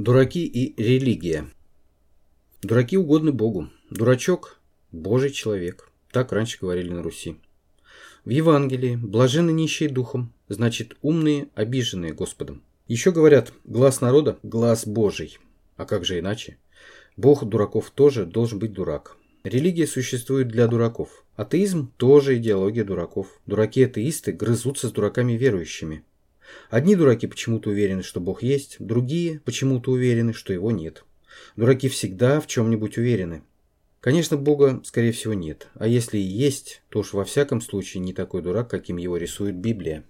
Дураки и религия. Дураки угодны Богу. Дурачок – Божий человек. Так раньше говорили на Руси. В Евангелии «блаженны нищие духом», значит умные, обиженные Господом. Еще говорят «глаз народа – глаз Божий». А как же иначе? Бог дураков тоже должен быть дурак. Религия существует для дураков. Атеизм – тоже идеология дураков. Дураки-атеисты грызутся с дураками верующими. Одни дураки почему-то уверены, что Бог есть, другие почему-то уверены, что его нет. Дураки всегда в чем-нибудь уверены. Конечно, Бога, скорее всего, нет. А если и есть, то уж во всяком случае не такой дурак, каким его рисует Библия.